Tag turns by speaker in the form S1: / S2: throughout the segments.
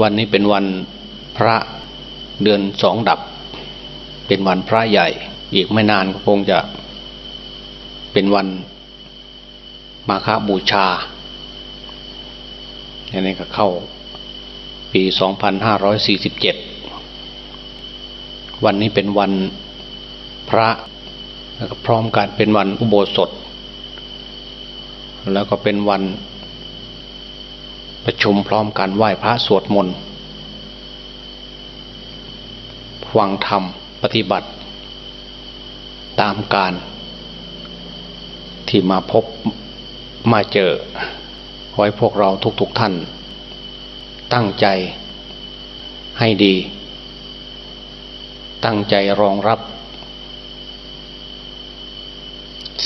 S1: วันนี้เป็นวันพระเดือนสองดับ เป็นวันพระใหญ่ อีกไม่นานก็คงจะ เป็นวันมาฆบูชาอันนี้ก็เข้าปี 2547 วันนี้เป็นวันพระแล้วก็พร้อมกันเป็นวันอุโบสถ แล้วก็เป็นวัน ประชุมพร้อมกันไหว้พระสวดมนต์ฟังธรรมปฏิบัติ ตามการที่มาพบมาเจอขอให้พวกเราทุกๆทท่าน ตั้งใจให้ดี ตั้งใจรองรับ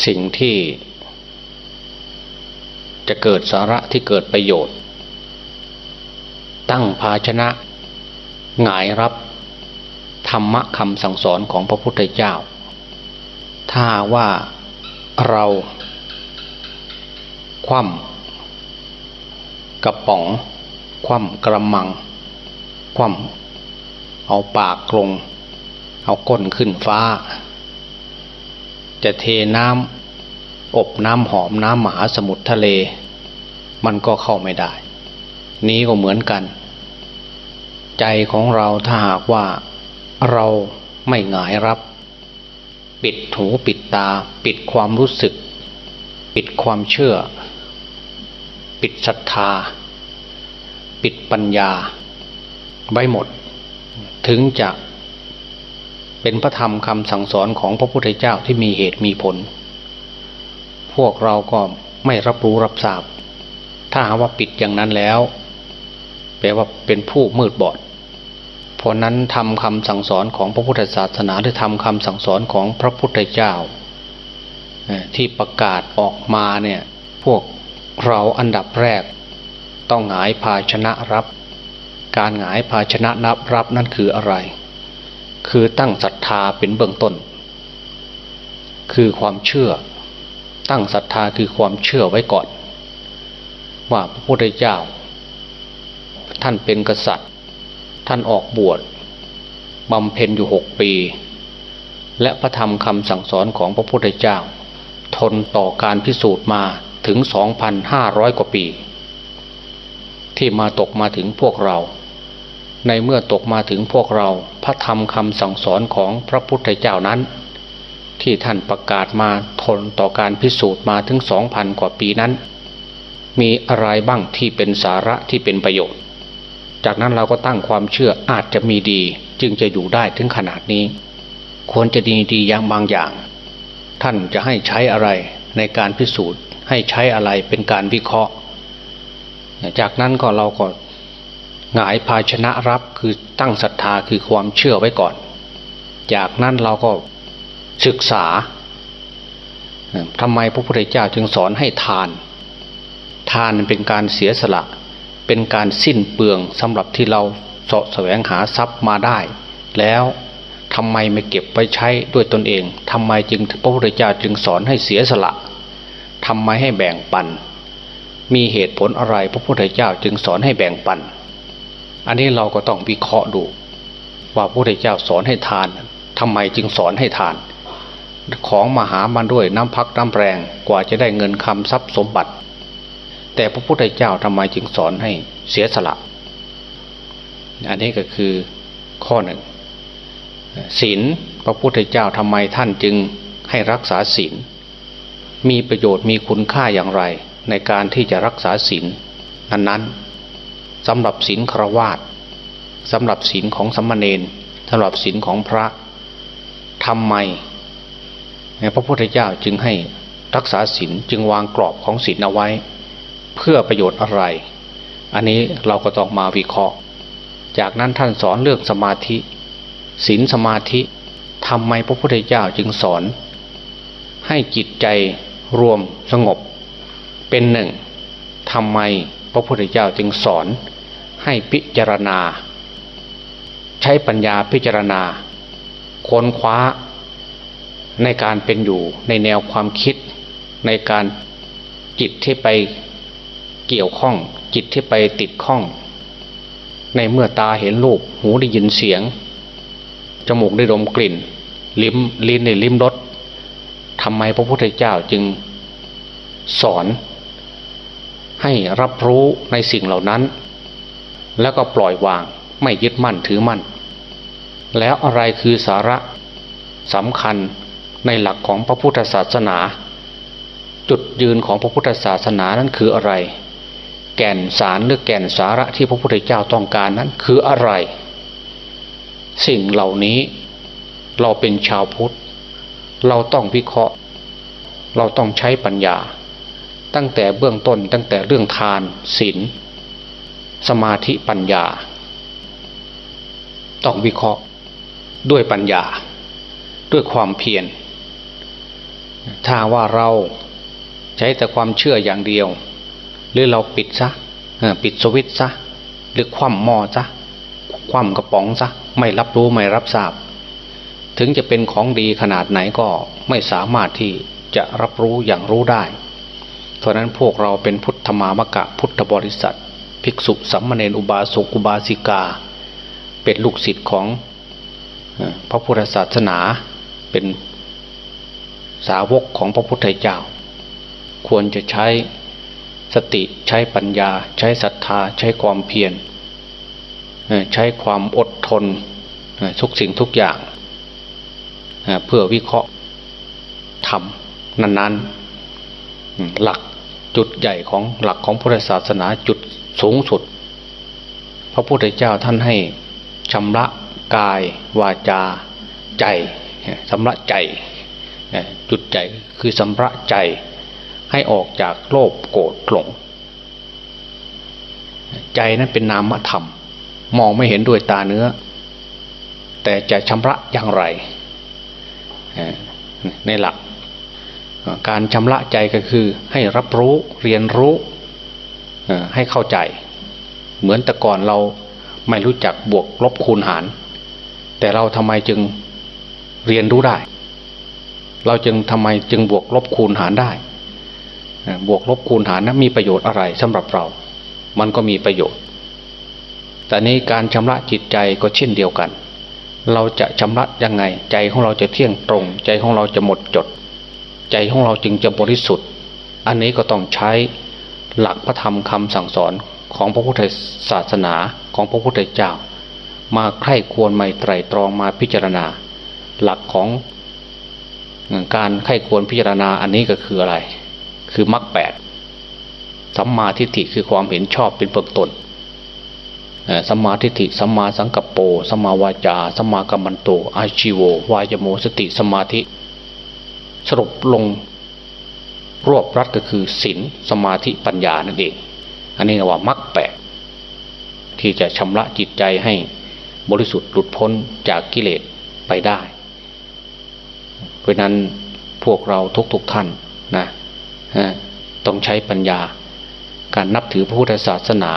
S1: สิ่งที่จะเกิดสาระที่เกิดประโยชน์ ตั้งภาชนะหงายรับธรรมะคำสั่งสอนของพระพุทธเจ้า ถ้าว่าเราคว่ำกระป๋อง คว่ำกระมัง คว่ำเอาปากลง เอาก้นขึ้นฟ้า จะเทน้ำอบน้ำหอมน้ำมหาสมุทรทะเล มันก็เข้าไม่ได้ นี้ก็เหมือนกัน ใจของเราถ้าหากว่าเราไม่หงายรับ ปิดหูปิดตา ปิดความรู้สึก ปิดความเชื่อ ปิดศรัทธา ปิดปัญญา ไว้หมด ถึงจะเป็นพระธรรมคำสั่งสอนของพระพุทธเจ้าที่มีเหตุมีผล พวกเราก็ไม่รับรู้รับทราบ ถ้าหาว่าปิดอย่างนั้นแล้ว แปลว่าเป็นผู้มืดบอด เพราะนั้นทำคำสั่งสอนของพระพุทธศาสนาหรือทำคำสั่งสอนของพระพุทธเจ้าที่ประกาศออกมาเนี่ยพวกเราอันดับแรก ต้องหงายภาชนะรับ การหงายภาชนะนับรับนั่นคืออะไร คือตั้งศรัทธาเป็นเบื้องต้น คือความเชื่อ ตั้งศรัทธาคือความเชื่อไว้ก่อน ว่าพระพุทธเจ้า ท่านเป็นกษัตริย์ ท่านออกบวชบำเพ็ญอยู่หกปี และพระธรรมคำสั่งสอนของพระพุทธเจ้า ทนต่อการพิสูจน์มาถึง 2,500 กว่าปี ที่มาตกมาถึงพวกเรา ในเมื่อตกมาถึงพวกเรา พระธรรมคำสั่งสอนของพระพุทธเจ้านั้น ที่ท่านประกาศมาทนต่อการพิสูจน์มาถึง 2,000 กว่าปีนั้น มีอะไรบ้างที่เป็นสาระที่เป็นประโยชน์ จากนั้นเราก็ตั้งความเชื่ออาจจะมีดี จึงจะอยู่ได้ถึงขนาดนี้ ควรจะดีดีอย่างบางอย่าง ท่านจะให้ใช้อะไรในการพิสูจน์ ให้ใช้อะไรเป็นการวิเคราะห์ จากนั้นก็เราก็หงายภาชนะรับคือตั้งศรัทธาคือความเชื่อไว้ก่อน จากนั้นเราก็ศึกษาทำไมพระพุทธเจ้าจึงสอนให้ทาน ทานเป็นการเสียสละ เป็นการสิ้นเปลืองสำหรับที่เราเสาะแสวงหาทรัพย์มาได้ แล้วทำไมไม่เก็บไปใช้ด้วยตนเองทำไมจึงพระพุทธเจ้าจึงสอนให้เสียสละทำไมให้แบ่งปัน มีเหตุผลอะไรพระพุทธเจ้าจึงสอนให้แบ่งปัน อันนี้เราก็ต้องวิเคราะห์ดู ว่าพระพุทธเจ้าสอนให้ทานทำไมจึงสอนให้ทาน ของมาหามันด้วยน้ำพักน้ำแรงกว่าจะได้เงินคำทรัพย์สมบัติ แต่พระพุทธเจ้าทำไมจึงสอนให้เสียสละ อันนี้ก็คือข้อหนึ่งศีลพระพุทธเจ้าทำไมท่านจึงให้รักษาศีลมีประโยชน์มีคุณค่าอย่างไร ในการที่จะรักษาศีลนั้นนั้นสำหรับศีลครวาตสำหรับศีลของสัมมาเนนสำหรับศีลของพระทำไมพระพุทธเจ้าจึงให้รักษาศีลจึงวางกรอบของศีลเอาไว้ เพื่อประโยชน์อะไร อันนี้เราก็ต้องมาวิเคราะห์ จากนั้นท่านสอนเรื่องสมาธิศีลสมาธิทำไมพระพุทธเจ้าจึงสอน ให้จิตใจรวมสงบ เป็นหนึ่งทำไมพระพุทธเจ้าจึงสอน ให้พิจารณา ใช้ปัญญาพิจารณา ค้นคว้า ในการเป็นอยู่ในแนวความคิดในการจิตที่ไป เกี่ยวข้อง จิตที่ไปติดข้อง ในเมื่อตาเห็นรูปหูได้ยินเสียง จมูกได้ดมกลิ่น ลิ้มลิ้นในลิ้มรสทำไมพระพุทธเจ้าจึงสอน ให้รับรู้ในสิ่งเหล่านั้น แล้วก็ปล่อยวางไม่ยึดมั่นถือมั่น แล้วอะไรคือสาระสำคัญในหลักของพระพุทธศาสนา จุดยืนของพระพุทธศาสนานั้นคืออะไร แก่นสารหรือแก่นสาระที่พระพุทธเจ้าต้องการนั้น คืออะไร สิ่งเหล่านี้เราเป็นชาวพุทธ เราต้องวิเคราะห์ เราต้องใช้ปัญญา ตั้งแต่เบื้องต้นตั้งแต่เรื่องทานศีลสมาธิปัญญา ต้องวิเคราะห์ด้วยปัญญา ด้วยความเพียรถ้าว่าเราใช้แต่ความเชื่ออย่างเดียว หรือเราปิดซะปิดสวิตซะหรือคว่ำหม้อซะคว่ำกระป๋องซะไม่รับรู้ไม่รับทราบ ถึงจะเป็นของดีขนาดไหนก็ไม่สามารถที่จะรับรู้อย่างรู้ได้เพราะนั้นพวกเราเป็นพุทธมามกะพุทธบริษัท ภิกษุสัมมาเนอุบาสกอุบาสิกา เป็นลูกศิษย์ของพระพุทธศาสนาเป็นสาวกของพระพุทธเจ้า ควรจะใช้ สติใช้ปัญญา ใช้ศรัทธา ใช้ความเพียรใช้ความอดทนทุกสิ่งทุกอย่าง เพื่อวิเคราะห์ทำนั้นๆ หลักจุดใหญ่ของหลักของพุทธศาสนาจุดสูงสุด พระพุทธเจ้าท่านให้ชำระกาย วาจา ใจชำระใจ จุดใจคือสำระใจ ให้ออกจากโลภโกรธหลง ใจนั้นเป็นนามธรรม มองไม่เห็นด้วยตาเนื้อ แต่จะชำระอย่างไร ในหลัก การชำระใจก็คือให้รับรู้เรียนรู้ให้เข้าใจ เหมือนแต่ก่อนเราไม่รู้จักบวกลบคูณหาร แต่เราทำไมจึงเรียนรู้ได้ เราจึงทำไมจึงบวกลบคูณหารได้ บวกลบคูณหารนะั้นมีประโยชน์อะไรสำหรับเรา มันก็มีประโยชน์ แต่นี้การชำระจิตใจก็เช่นเดียวกัน เราจะชำระยังไง ใจของเราจะเที่ยงตรง ใจของเราจะหมดจด ใจของเราจึงจะบริสุทธิ์ อันนี้ก็ต้องใช้หลักพระธรรมคำสั่งสอนของพระพุทธศาสนาของพระพุทธเจ้า มาใคร่ควรไม่ไตรตรองมาพิจารณา หลักของการไข้ควรพิจารณาอันนี้ก็คืออะไร คือมรรคแปดสัมมาทิฏฐิคือความเห็นชอบเป็นเบื้องต้นสัมมาทิฏฐิสัมมาสังกัปโปสัมมาวาจาสัมมากัมมันโตอาชิโว วายโมสติสมาธิ สรุปลงรวบรัดก็คือศีลสมาธิปัญญานั่นเอง อันนี้เรียกว่ามรรคแปดที่จะชำระจิตใจให้บริสุทธิ์หลุดพ้นจากกิเลสไปได้ เพราะนั้นพวกเราทุกๆทท่านนะ ต้องใช้ปัญญา การนับถือพระพุทธศาสนา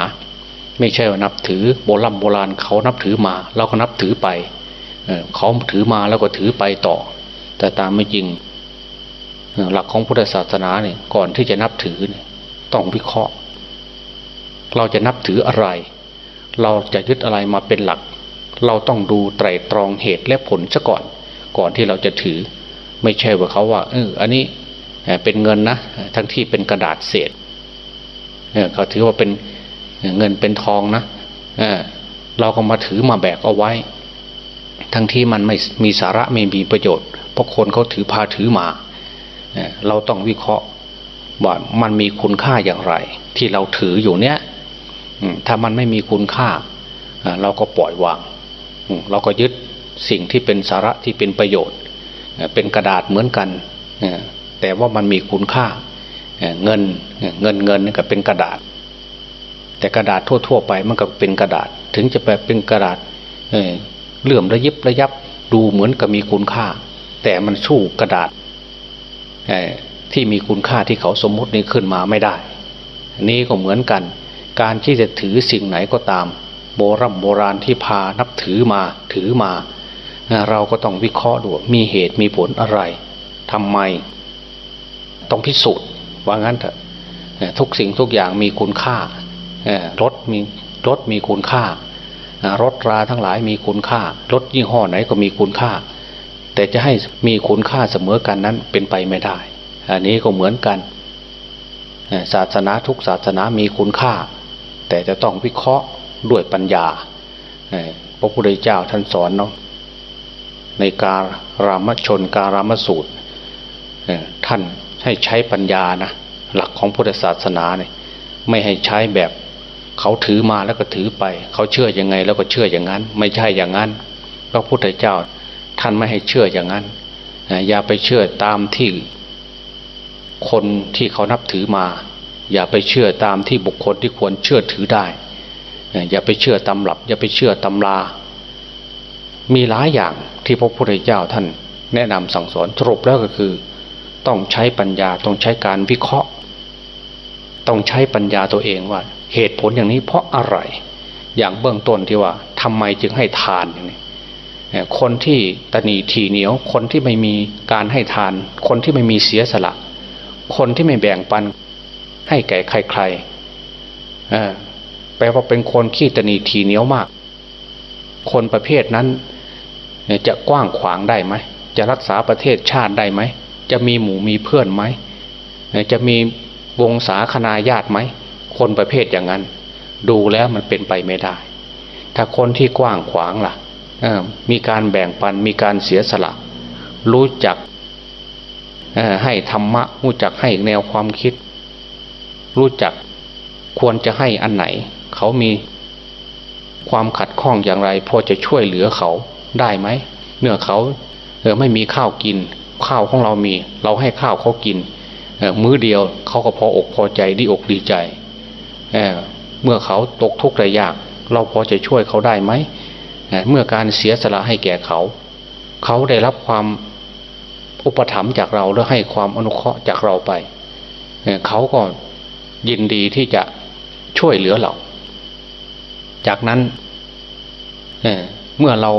S1: ไม่ใช่ว่านับถือโบราณโบราณเขานับถือมาเราก็นับถือไปเขาถือมาแล้วก็ถือไปต่อ แต่ตามไม่จริง หลักของพุทธศาสนาเนี่ยก่อนที่จะนับถือเนี่ยต้องวิเคราะห์ เราจะนับถืออะไร เราจะยึดอะไรมาเป็นหลัก เราต้องดูไตรตรองเหตุและผลซะก่อน ก่อนที่เราจะถือ ไม่ใช่ว่าเขาว่าเอออันนี้ เป็นเงินนะทั้งที่เป็นกระดาษเศษเเขาถือว่าเป็นเงินเป็นทองนะเเราก็มาถือมาแบกเอาไว้ ทั้งที่มันไม่มีสาระไม่มีประโยชน์เพราะคนเขาถือพาถือมาเราต้องวิเคราะห์ว่ามันมีคุณค่าอย่างไร ที่เราถืออยู่เนี้ยถ้ามันไม่มีคุณค่า เราก็ปล่อยวาง เราก็ยึดสิ่งที่เป็นสาระที่เป็นประโยชน์ เป็นกระดาษเหมือนกัน แต่ว่ามันมีคุณค่าเงินเงินเงินก็เป็นกระดาษ แต่กระดาษทั่ว ๆ ไปมันก็เป็นกระดาษ ถึงจะแบบเป็นกระดาษเลื่อมระยิบระยับดูเหมือนกับมีคุณค่า แต่มันสู้กระดาษที่มีคุณค่าที่เขาสมมตินี้ขึ้นมาไม่ได้ นี้ก็เหมือนกัน การที่จะถือสิ่งไหนก็ตาม โบรโบราณที่พานับถือมาถือมา เราก็ต้องวิเคราะห์ดูมีเหตุมีผลอะไรทำไม ต้องพิสูจน์ว่างั้นเถอะทุกสิ่งทุกอย่างมีคุณค่ารถมีรถมีคุณค่ารถราทั้งหลายมีคุณค่ารถยี่ห้อไหนก็มีคุณค่า แต่จะให้มีคุณค่าเสมอกันนั้นเป็นไปไม่ได้ อันนี้ก็เหมือนกันศาสนาทุกศาสนามีคุณค่า แต่จะต้องวิเคราะห์ด้วยปัญญาพระพุทธเจ้าท่านสอนเนาะในการรามชนการามสูตรท่าน ให้ใช้ปัญญานะหลักของพุทธศาสนาเนี่ยไม่ให้ใช้แบบเขาถือมาแล้วก็ถือไป เขาเชื่อยังไงแล้วก็เชื่ออย่างนั้น ไม่ใช่อย่างนั้นพระพุทธเจ้าท่านไม่ให้เชื่ออย่างนั้นอย่าไปเชื่อตามที่คนที่เขานับถือมา อย่าไปเชื่อตามที่บุคคลที่ควรเชื่อถือได้ อย่าไปเชื่อตำรับ อย่าไปเชื่อตำรา มีหลายอย่างที่พระพุทธเจ้าท่านแนะนำสั่งสอนสรุปแล้วก็คือ ต้องใช้ปัญญาต้องใช้การวิเคราะห์ ต้องใช้ปัญญาตัวเองว่า เหตุผลอย่างนี้เพราะอะไร อย่างเบื้องต้นที่ว่าทำไมจึงให้ทานอย่างนี้คนที่ตนีทีเหนียว คนที่ไม่มีการให้ทาน คนที่ไม่มีเสียสละ คนที่ไม่แบ่งปันให้แก่ใครๆแปลว่าเป็นคนขี้ตนีทีเหนียวมาก คนประเภทนั้นจะกว้างขวางได้ไหม จะรักษาประเทศชาติได้ไหม จะมีหมู่มีเพื่อนไหมจะมีวงศาคณาญาติไหมคนประเภทอย่างนั้น ดูแล้วมันเป็นไปไม่ได้ ถ้าคนที่กว้างขวางล่ะมีการแบ่งปันมีการเสียสละ รู้จักให้ธรรมะรู้จักให้แนวความคิด รู้จักควรจะให้อันไหน เขามีความขัดข้องอย่างไร พอจะช่วยเหลือเขาได้ไหมเมื่อเขาเออไม่มีข้าวกิน ข้าวของเรามี เราให้ข้าวเขากินมื้อเดียวเขาก็พออกพอใจดีอกดีใจเเมื่อเขาตกทุกข์ระยาก เราพอจะช่วยเขาได้ไหมเมื่อการเสียสละให้แก่เขา เขาได้รับความอุปถัมภ์จากเราแล้วให้ความอนุเคราะห์จากเราไปเขาก็ยินดีที่จะช่วยเหลือเรา จากนั้นเเมื่อเรา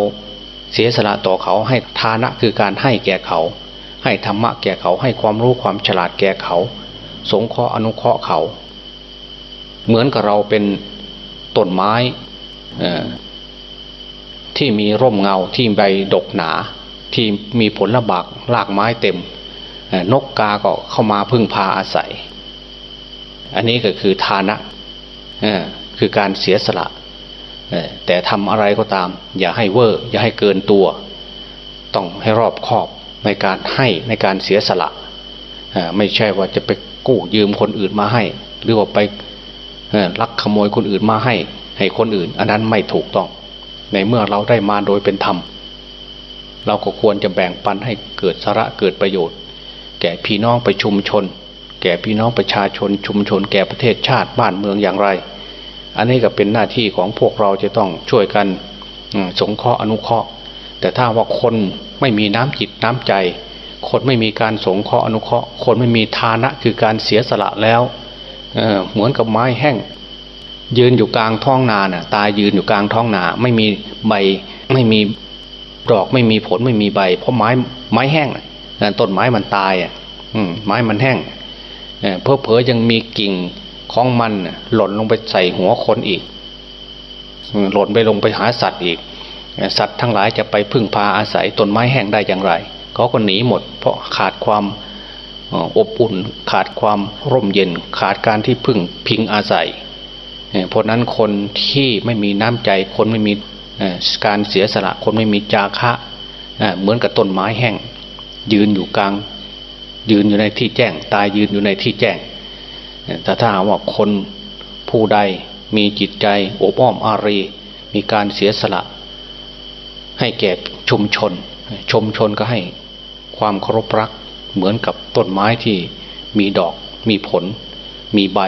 S1: เสียสละต่อเขาให้ทานะคือการให้แก่เขา ให้ธรรมะแก่เขาให้ความรู้ความฉลาดแก่เขา สงเคราะห์อนุเคราะห์เขา เหมือนกับเราเป็นต้นไม้ที่มีร่มเงาที่ใบดกหนา ที่มีผลละบากลากไม้เต็ม นกกาก็เข้ามาพึ่งพาอาศัย อันนี้ก็คือทานะคือการเสียสละแต่ทำอะไรก็ตาม อย่าให้เวอร์ อย่าให้เกินตัว ต้องให้รอบคอบ ในการให้ในการเสียสละไม่ใช่ว่าจะไปกู้ยืมคนอื่นมาให้ หรือว่าไปลักขโมยคนอื่นมาให้ ให้คนอื่น อันนั้นไม่ถูกต้อง ในเมื่อเราได้มาโดยเป็นธรรม เราก็ควรจะแบ่งปันให้เกิดสาระเกิดประโยชน์ แก่พี่น้องไปชุมชน แก่พี่น้องประชาชนชุมชน แก่ประเทศชาติบ้านเมืองอย่างไร อันนี้ก็เป็นหน้าที่ของพวกเราจะต้องช่วยกันสงเคราะห์อนุเคราะห์ แต่ถ้าว่าคนไม่มีน้ำจิตน้ำใจ คนไม่มีการสงเคราะห์อนุเคราะห์ คนไม่มีทานะคือการเสียสละแล้วเเหมือนกับไม้แห้ง ยืนอยู่กลางท้องนาน่ะ ตายยืนอยู่กลางท้องนา ไม่มีใบไม่มีดอกไม่มีผลไม่มีใบ เพราะไม้ไม้แห้งต้นไม้มันตายอะไม้มันแห้งเพอเพอยังมีกิ่งของมันหล่นลงไปใส่หัวคนอีก หล่นไปลงไปหาสัตว์อีก สัตว์ทั้งหลายจะไปพึ่งพาอาศัยต้นไม้แห้งได้อย่างไรเขาก็หนีหมด เพราะขาดความอบอุ่นขาดความร่มเย็นขาดการที่พึ่งพิงอาศัยเพราะนั้นคนที่ไม่มีน้ำใจคนไม่มีการเสียสละคนไม่มีจาคะเหมือนกับต้นไม้แห้ง ยืนอยู่กลาง ยืนอยู่ในที่แจ้ง ตายยืนอยู่ในที่แจ้งแต่ถ้าหากว่าคนผู้ใดมีจิตใจโอบอ้อมอารี มีการเสียสละ ให้แก่ชุมชน ชุมชนก็ให้ความเคารพรักเหมือนกับต้นไม้ที่มีดอกมีผล มีใบ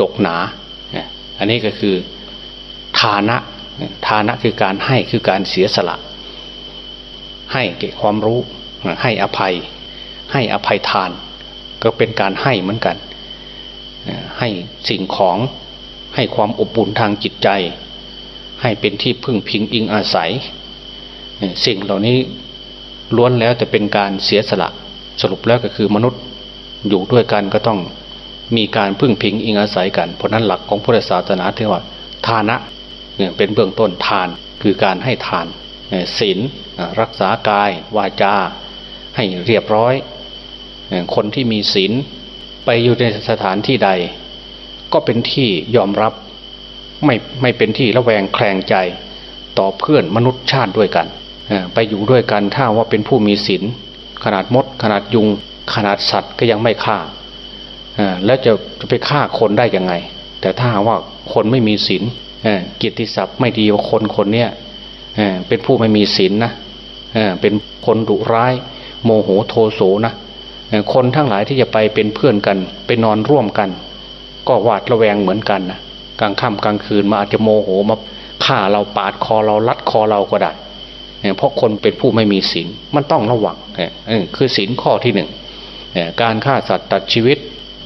S1: ดกหนา อันนี้ก็คือฐานะทานะคือการให้คือการเสียสละ ให้เก็บความรู้ให้อภัย ให้อภัยทาน ก็เป็นการให้เหมือนกัน ให้สิ่งของให้ความอบอุ่นทางจิตใจ ให้เป็นที่พึ่งพิงอิงอาศัย สิ่งเหล่านี้ล้วนแล้วแต่เป็นการเสียสละสรุปแล้วก็คือมนุษย์อยู่ด้วยกันก็ต้องมีการพึ่งพิงอิงอาศัยกัน เพราะนั้นหลักของพุทธศาสนาที่ว่า ทานะเป็นเบื้องต้นทานคือการให้ทานศีลรักษากายวาจา ให้เรียบร้อย คนที่มีศีลไปอยู่ในสถานที่ใด ก็เป็นที่ยอมรับไม่ไม่เป็นที่ระแวงแคลงใจต่อเพื่อนมนุษย์ชาติด้วยกัน ไปอยู่ด้วยกันถ้าว่าเป็นผู้มีศีลขนาดมด ขนาดยุง ขนาดสัตว์ก็ยังไม่ฆ่าแล้วจะจะไปฆ่าคนได้ยังไง แต่ถ้าว่าคนไม่มีศีลเกียรติศัพท์ไม่ดีว่าคนคนเนี้ยเป็นผู้ไม่มีศีลนะเป็นคนดุร้าย โมโหโทโสนะคนทั้งหลายที่จะไปเป็นเพื่อนกันไปนอนร่วมกัน ก็หวาดระแวงเหมือนกันนะกลางค่ำกลางคืนมาอาจจะโมโหมาฆ่าเราปาดคอเราลัดคอเราก็ได้ เพราะคนเป็นผู้ไม่มีศีลมันต้องระวังคือศีลข้อที่หนึ่งการฆ่าสัตว์ตัดชีวิต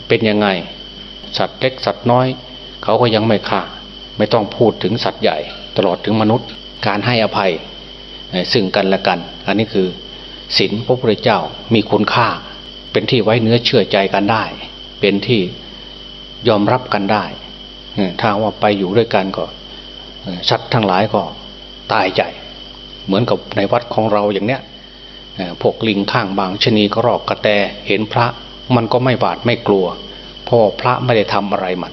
S1: เป็นยังไง สัตว์เล็กสัตว์น้อย เขาก็ยังไม่ฆ่า ไม่ต้องพูดถึงสัตว์ใหญ่ ตลอดถึงมนุษย์ การให้อภัยซึ่งกันและกัน อันนี้คือศีลพระพุทธเจ้ามีคุณค่า เป็นที่ไว้เนื้อเชื่อใจกันได้ เป็นที่ยอมรับกันได้ถ้าว่าไปอยู่ด้วยกันก็ชัดทั้งหลายก็ตายใจ เหมือนกับในวัดของเราอย่างเนี้ยพวกลิงข้างบางชนีก็รอกกระแตเห็นพระมันก็ไม่บาดไม่กลัวเพราะพระไม่ได้ทำอะไรมัน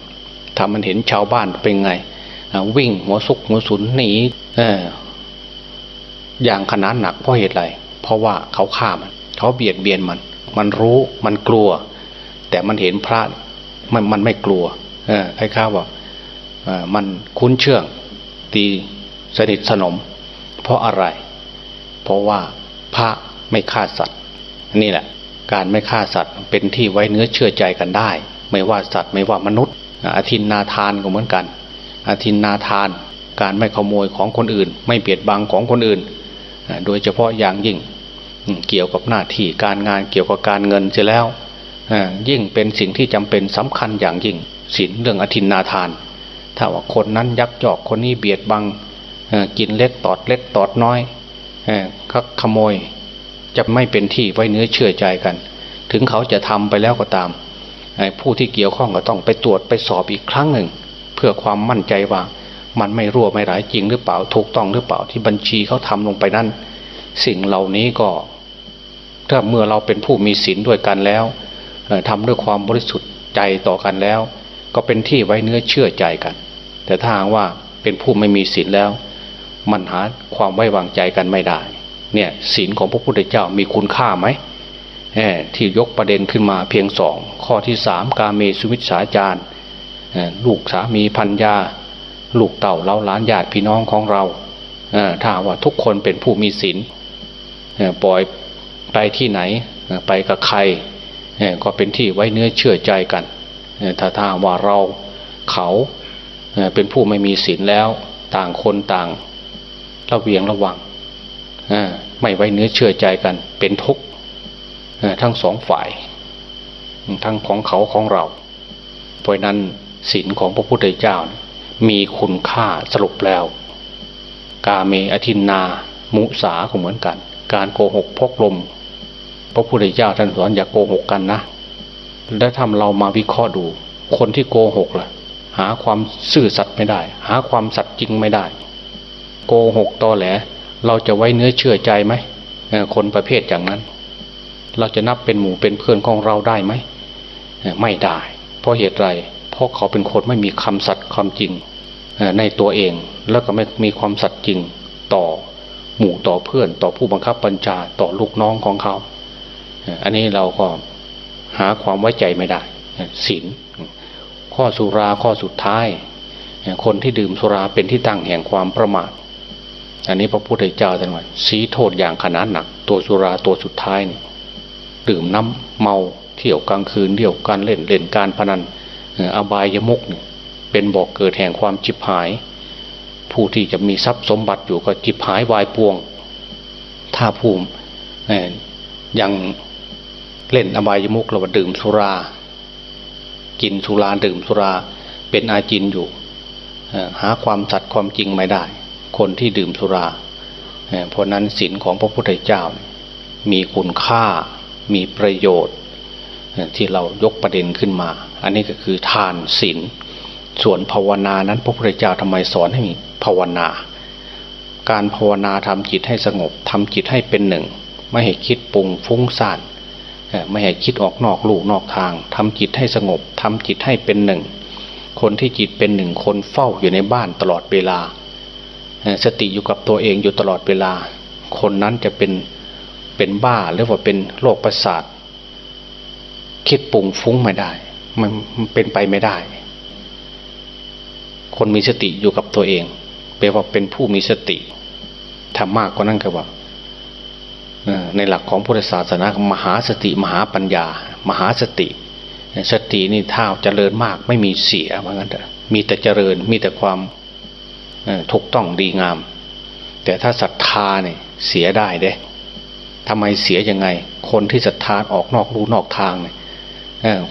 S1: ทำมันเห็นชาวบ้านเป็นไง วิ่งหัวซุกหัวสุนหนีอย่างขนาดหนักเพราะเหตุไรเพราะว่าเขาฆ่ามันเขาเบียดเบียนมัน มันรู้มันกลัว แต่มันเห็นพระมันมันไม่กลัวเออคล้ายๆว่ามันคุ้นเชื่องตีสนิทสนม ราะอะไร เพราะว่าพระไม่ฆ่าสัตว์นี่แหละ การไม่ฆ่าสัตว์เป็นที่ไว้เนื้อเชื่อใจกันได้ ไม่ว่าสัตว์ไม่ว่ามนุษย์อาทินนาทานก็เหมือนกันอาทินนาทาน การไม่ขโมยของคนอื่น ไม่เบียดบังของคนอื่น โดยเฉพาะอย่างยิ่งเกี่ยวกับหน้าที่การงานเกี่ยวกับการเงินเสียแล้วยิ่งเป็นสิ่งที่จำเป็นสำคัญอย่างยิ่งศีลเรื่องอธินนาทาน ถ้าว่าคนนั้นยักยอกคนนี้เบียดบัง กินเล็กตอดเล็กตอดน้อยก็ขโมยจะไม่เป็นที่ไว้เนื้อเชื่อใจกัน ถึงเขาจะทำไปแล้วก็ตาม ผู้ที่เกี่ยวข้องก็ต้องไปตรวจไปสอบอีกครั้งหนึ่ง เพื่อความมั่นใจว่ามันไม่รั่วไม่หลายจริงหรือเปล่าถูกต้องหรือเปล่าที่บัญชีเขาทำลงไปนั้น สิ่งเหล่านี้ก็ ถ้าเมื่อเราเป็นผู้มีศีลด้วยกันแล้วทำด้วยความบริสุทธิ์ใจต่อกันแล้ว ก็เป็นที่ไว้เนื้อเชื่อใจกัน แต่ถ้าว่าเป็นผู้ไม่มีศีลแล้ว มันหาความไว้วางใจกันไม่ได้ เนี่ยศีลของพระพุทธเจ้ามีคุณค่าไหมที่ยกประเด็นขึ้นมาเพียงสองข้อที่สามกาเมสุมิชฌาจารลูกสามีพันยาลูกเต่าเล้าล้านญาติพี่น้องของเราถ้าว่าทุกคนเป็นผู้มีศีลปล่อยไปที่ไหนไปกับใครก็เป็นที่ไว้เนื้อเชื่อใจกันถ้าถ้าว่าเราเขาเป็นผู้ไม่มีศีลแล้วต่างคนต่าง ระเวียงระวังไม่ไว้เนื้อเชื่อใจกัน เป็นทุกข์ทั้งสองฝ่าย ทั้งของเขาของเรา เพราะนั้นศีลของพระพุทธเจ้า มีคุณค่าสรุปแล้ว กาเมอธินนา มุสาก็เหมือนกัน การโกหกพกลม พระพุทธเจ้าท่านสอนอย่าโกหกกันนะ และทำเรามาวิเคราะห์ดู คนที่โกหกล่ะ หาความซื่อสัตย์ไม่ได้ หาความสัตย์จริงไม่ได้ โกหกตอแหล เราจะไว้เนื้อเชื่อใจไหมคนประเภทอย่างนั้น เราจะนับเป็นหมู่เป็นเพื่อนของเราได้ไหมไม่ได้ เพราะเหตุไรเพราะเขาเป็นคนไม่มีคำสัตย์ความจริงในตัวเองแล้วก็ไม่มีความสัตย์จริงต่อหมู่ต่อเพื่อนต่อผู้บังคับบัญชาต่อลูกน้องของเขา อันนี้เราก็หาความไว้ใจไม่ได้ศีลข้อสุราข้อสุดท้าย คนที่ดื่มสุราเป็นที่ตั้งแห่งความประมาท อันนี้พระพุทธเจ้าท่านว่าชี้โทษอย่างขนาดหนัก ตัวสุราตัวสุดท้ายนี่ดื่มน้ำเมาเที่ยวกลางคืนเดี่ยวการเล่นเล่นการพนันอบายยมุกเนี่ยเป็นบอกเกิดแห่งความจิบหาย ผู้ที่จะมีทรัพย์สมบัติอยู่ก็จิบหายวายปวงถ้าภูมิยังเล่นอบายมุกเราดื่มสุรา กินสุราดื่มสุรา เป็นอาจินอยู่หาความสัตย์ความจริงไม่ได้ คนที่ดื่มสุรา เพราะนั้นศีลของพระพุทธเจ้า มีคุณค่ามีประโยชน์ ที่เรายกประเด็นขึ้นมา อันนี้ก็คือทานศีลส่วนภาวนานั้นพระพุทธเจ้าทำไมสอนให้มีภาวนา การภาวนาทำจิตให้สงบทำจิตให้เป็นหนึ่ง ไม่ให้คิดปรุงฟุ้งซ่านไม่ให้คิดออกนอกลูกนอกทางทำจิตให้สงบทำจิตให้เป็นหนึ่ง คนที่จิตเป็นหนึ่งคนเฝ้าอยู่ในบ้านตลอดเวลา สติอยู่กับตัวเองอยู่ตลอดเวลา คนนั้นจะเป็นเป็นบ้าหรือว่าเป็นโรคประสาท คิดปุ่งฟุ้งไม่ได้ มันเป็นไปไม่ได้ คนมีสติอยู่กับตัวเองแปลว่าเป็นผู้มีสติทำมากกว่านั้นก็ว่าในหลักของพุทธศาสนามหาสติมหาปัญญา มหาสติ สตินี่ถ้าเจริญมากไม่มีเสียว่างั้นเถอะมีแต่เจริญมีแต่ความ ถูกต้องดีงาม แต่ถ้าศรัทธาเนี่ยเสียได้เด้ทำไมเสียยังไง คนที่ศรัทธาออกนอกรูนอกทางเนี่ย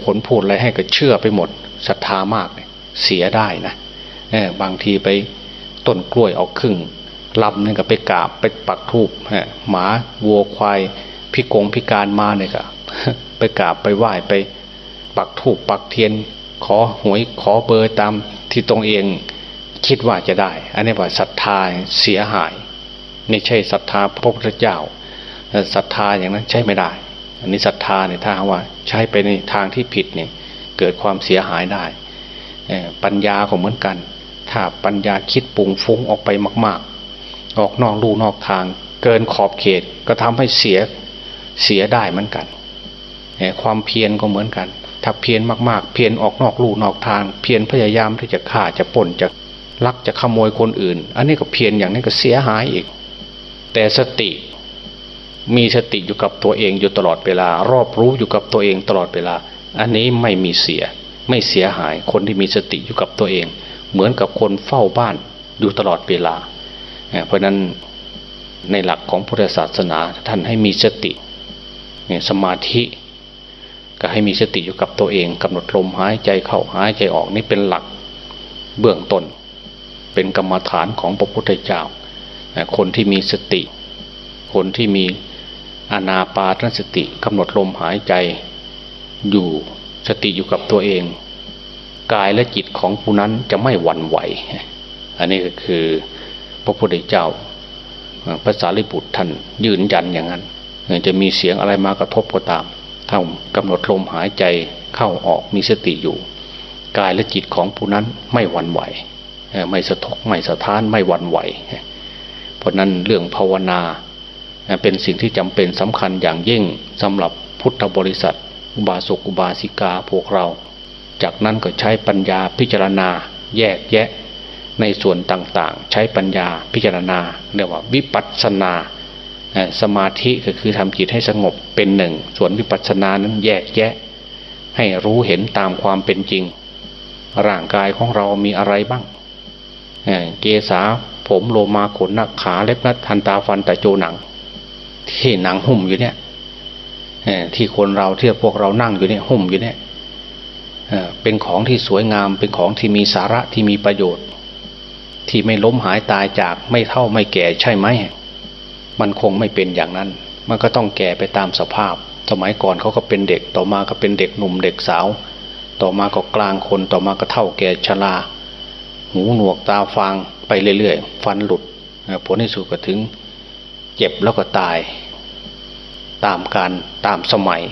S1: คนพูดอะไรให้ก็เชื่อไปหมดศรัทธามากเนี่ยเสียได้นะบางทีไปต้นกล้วยเอาครึ่งลำนึงก็ไปกราบไปปักทูบหมาวัวควายพิกงพิการมาเนี่ยก็ไปกราบไปไหว้ไปปักทูบปักเทียน ขอหวยขอเบอร์ตามที่ตรงเอง คิดว่าจะได้ อันนี้ว่าศรัทธาเสียหายนี่ใช่ศรัทธาพระพุทธเจ้าศรัทธาอย่างนั้นใช่ไม่ได้ อันนี้ศรัทธาเนี่ยถ้าว่าใช้ไปในทางที่ผิดเนี่ยเกิดความเสียหายได้ปัญญาก็เหมือนกัน ถ้าปัญญาคิดปุงฟุ้งออกไปมาก ๆ ออกนอกลู่นอกทาง เกินขอบเขตก็ทำให้เสียเสียได้เหมือนกันความเพียรก็เหมือนกัน ถ้าเพียรมากๆ เพียรออกนอกลู่นอกทาง เพียรพยายามที่จะฆ่าจะป่นจะ ลักจะขโมยคนอื่น อันนี้ก็เพียรอย่างนี้ก็เสียหายอีก แต่สติมีสติอยู่กับตัวเองอยู่ตลอดเวลา รอบรู้อยู่กับตัวเองตลอดเวลา อันนี้ไม่มีเสีย ไม่เสียหายคนที่มีสติอยู่กับตัวเอง เหมือนกับคนเฝ้าบ้านอยู่ตลอดเวลา เพราะนั้นในหลักของพุทธศาสนาท่านให้มีสติสมาธิ ก็ให้มีสติอยู่กับตัวเองกำหนดลมหายใจเข้าหายใจออกนี่เป็นหลักเบื้องต้น เป็นกรรมฐานของพระพุทธเจ้า คนที่มีสติ คนที่มีอนาปานสติกำหนดลมหายใจ อยู่สติอยู่กับตัวเอง กายและจิตของผู้นั้นจะไม่หวั่นไหว อันนี้ก็คือพระพุทธเจ้าภาษาลิบุตรท่านยืนยันอย่างนั้นจะมีเสียงอะไรมากระทบก็ตามถ้ากำหนดลมหายใจเข้าออกมีสติอยู่ กายและจิตของผู้นั้นไม่หวั่นไหว ไม่สะทกไม่สะท้านไม่หวั่นไหว เพราะนั้นเรื่องภาวนาเป็นสิ่งที่จำเป็นสำคัญอย่างยิ่งสำหรับพุทธบริษัท อุบาสกอุบาสิกาพวกเรา จากนั้นก็ใช้ปัญญาพิจารณาแยกแยะในส่วนต่างๆ ใช้ปัญญาพิจารณาเรียกว่าวิปัสสนาสมาธิก็คือทำจิตให้สงบเป็นหนึ่ง ส่วนวิปัสสนานั้นแยกแยะ ให้รู้เห็นตามความเป็นจริง ร่างกายของเรามีอะไรบ้าง เกษาผมโลมาขนนักขาเล็บนัดทันตาฟันแต่โจหนัง ที่หนังหุ่มอยู่เนี่ยที่คนเราที่พวกเรานั่งอยู่เนี่ยหุ่มอยู่เนี่ยเป็นของที่สวยงามเป็นของที่มีสาระที่มีประโยชน์ ที่ไม่ล้มหายตายจากไม่เท่าไม่แก่ใช่ไหมมันคงไม่เป็นอย่างนั้น มันก็ต้องแก่ไปตามสภาพ สมัยก่อนเขาก็เป็นเด็ก ต่อมาก็เป็นเด็กหนุ่มเด็กสาว ต่อมาก็กลางคนต่อมาก็เท่าแก่ชรา หูหนวกตาฟางไปเรื่อยๆ ฟันหลุดผลที่สุดก็ถึงเจ็บแล้วก็ตาย ตามการตามสมัย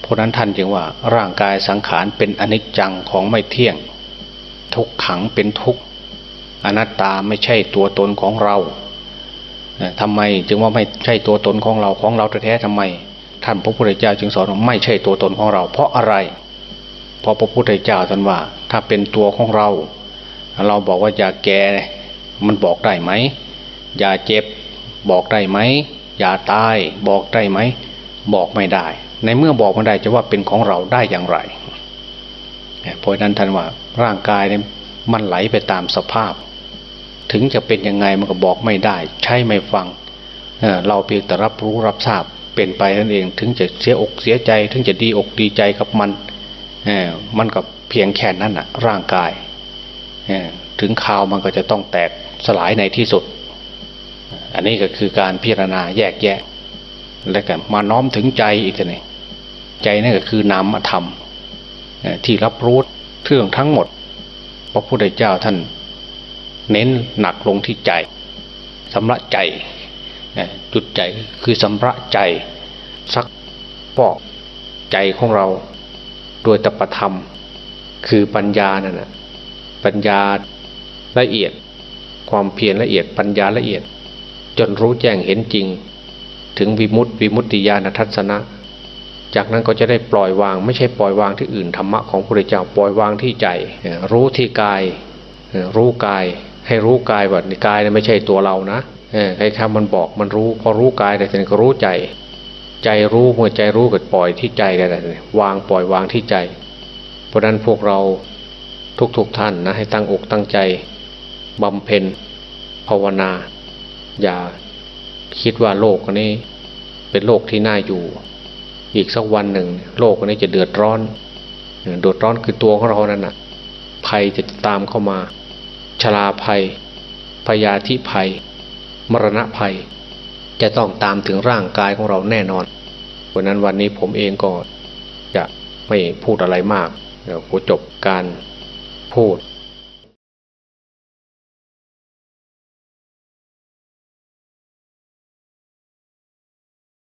S1: เพราะนั้นท่านจึงว่าร่างกายสังขารเป็นอนิจจังของไม่เที่ยง ทุกขังเป็นทุกอนัตตาไม่ใช่ตัวตนของเราทำไมจึงว่าไม่ใช่ตัวตนของเราของเราแท้ๆทำไม ท่านพระพุทธเจ้าจึงสอนว่าไม่ใช่ตัวตนของเรา เพราะอะไร เพราะพระพุทธเจ้าท่านว่า ถ้าเป็นตัวของเรา เราบอกว่าอย่าแก่มันบอกได้ไหมอย่าเจ็บบอกได้ไหมอย่าตายบอกได้ไหมบอกไม่ได้ ในเมื่อบอกไม่ได้จะว่าเป็นของเราได้อย่างไรเพราะนั้นท่านว่าร่างกายเนี่ยมันไหลไปตามสภาพ ถึงจะเป็นยังไงมันก็บอกไม่ได้ ใช่ไม่ฟังเเราเพียงแต่รับรู้รับทราบเป็นไปนั่นเอง ถึงจะเสียอกเสียใจ ถึงจะดีอกดีใจกับมันมันก็เพียงแค่นั้นอะร่างกาย ถึงข่าวมันก็จะต้องแตกสลายในที่สุด อันนี้ก็คือการพิจารณาแยกแยะ และกันมาน้อมถึงใจอีกทีนึงใจนั่นก็คือนามธรรมที่รับรู้เรื่องทั้งหมด พระพุทธเจ้าท่านเน้นหนักลงที่ใจสำระใจจุดใจคือสำระใจซักปอกใจของเราโดยตปธรรม คือปัญญานั่นนะ ปัญญาละเอียด ความเพียรละเอียดปัญญาละเอียด จนรู้แจ้งเห็นจริง ถึงวิมุตติวิมุตติญาณทัศนะ จากนั้นก็จะได้ปล่อยวาง ไม่ใช่ปล่อยวางที่อื่นธรรมะของพระเจ้าปล่อยวางที่ใจ รู้ที่กายรู้กาย ให้รู้กายว่าในกายไม่ใช่ตัวเรานะไอ้คำมันบอกมันรู้พอรู้กายแต่ทีนี้ก็รู้ใจ ใจรู้เมื่อใจรู้ก็ปล่อยที่ใจได้เลยวางปล่อยวางที่ใจ เพราะนั้นพวกเรา ทุกๆทท่านนะให้ตั้งอกตั้งใจบำเพ็ญภาวนา อย่าคิดว่าโลกนี้ เป็นโลกที่น่าอยู่ อีกสักวันหนึ่ง โลกนี้จะเดือดร้อนเดือดร้อนคือตัวของเรานั่นนะภัยจะตามเข้ามา ชราภัยพยาธิภัย มรณะภัย จะต้องตามถึงร่างกายของเราแน่นอนเพราะนั้นวันนี้ผมเองก็จะไม่พูดอะไรมากเดี๋ยวจบการ พูด